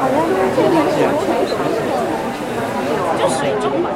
好像这，就水中嘛。